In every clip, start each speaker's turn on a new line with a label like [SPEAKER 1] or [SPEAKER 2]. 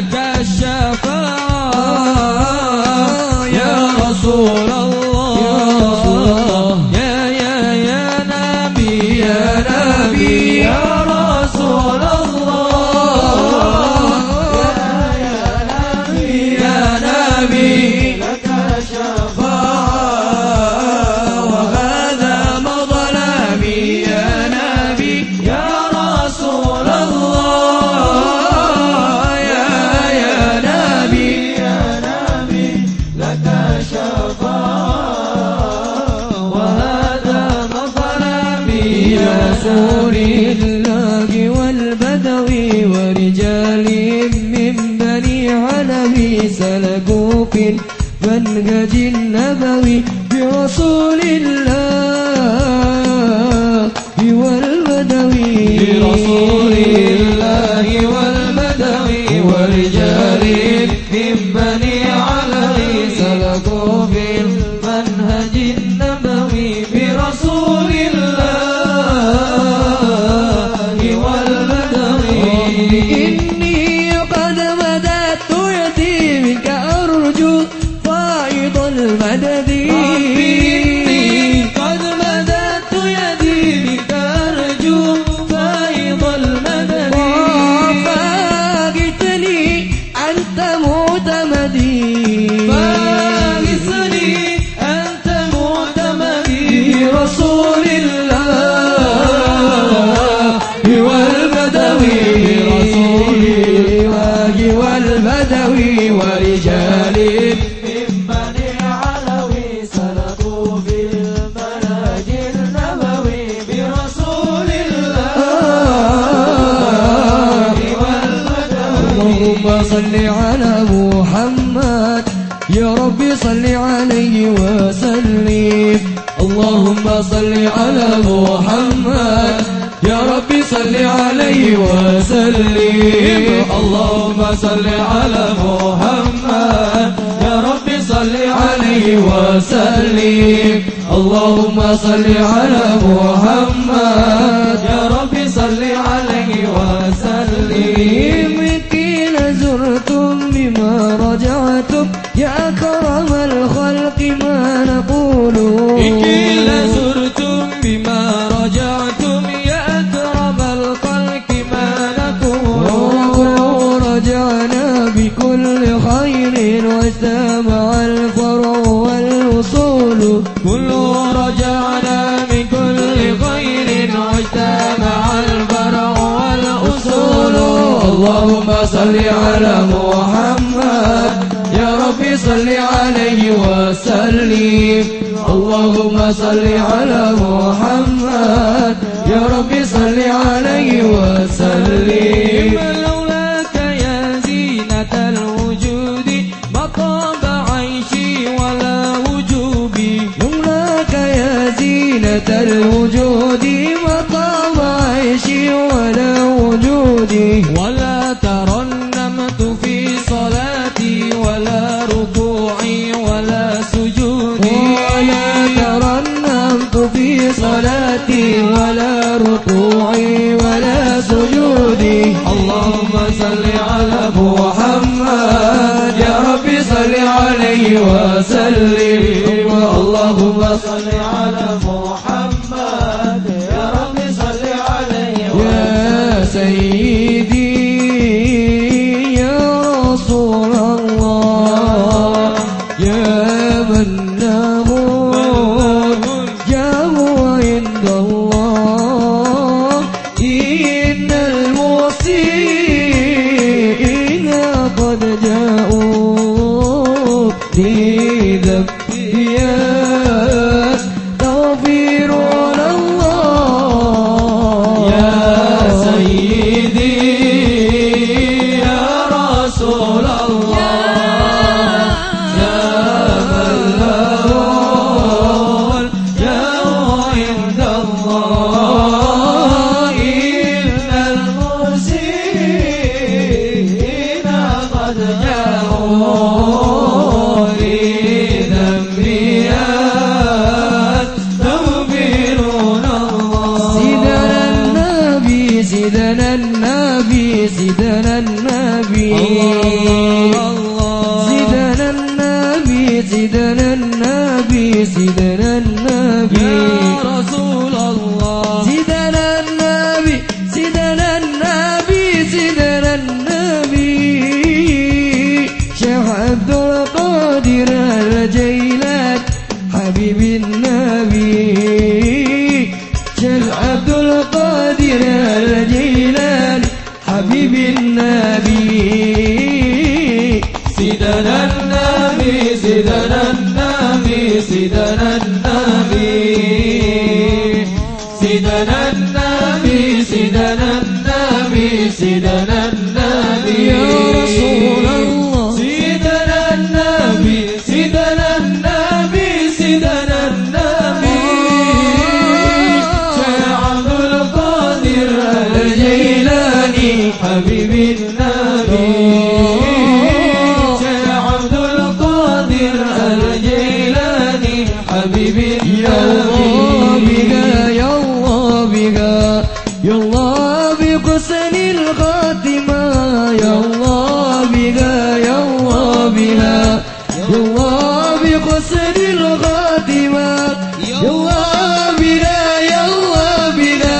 [SPEAKER 1] da الله والبدوي ورجال من بني علوي سلكوا في المنهج النبوي برسول الله. صل على محمد. يا ربي صل عليه وسلم. اللهم صل على محمد. يا ربي صل عليه وسلم. اللهم صل على محمد. يا ربي صل عليه وسلم. اللهم صل على محمد. عليه وسلم. اللهم صل على محمد. يا ربي صل عليه وسلم. لولاك يا زينة الوجود ما طاب عيشي ولا وجوبي لولاك يا زينة الوجود ما طاب عيشي ولا وجودي عليه وسلم. اللهم صل على محمد. يا ربي صل عليه يا سيدي يا رسول الله. يا من له جاه عند الله. إن المحسنين قد جاءوا لذنبي يستغفرون سيدنا النبي. سيدنا النبي سيدنا النبي سيدنا النبي. بك يا الله بحسن الخاتمة يا الله بك يا الله بها. يا الله بحسن الخاتمة يا الله بنا يا الله بنا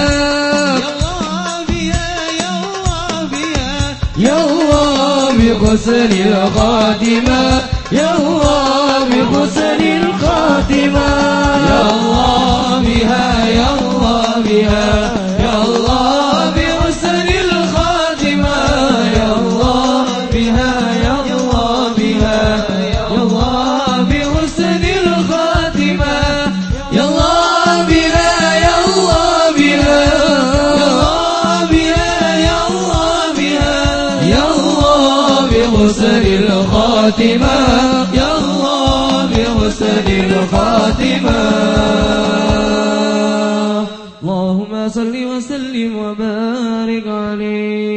[SPEAKER 1] يا الله بحسن الخاتمة يا الله بحسن الخاتمة. الخاتمة
[SPEAKER 2] يا الله بحسن الخاتمة.
[SPEAKER 1] اللهم صل وسلم وبارك عليه.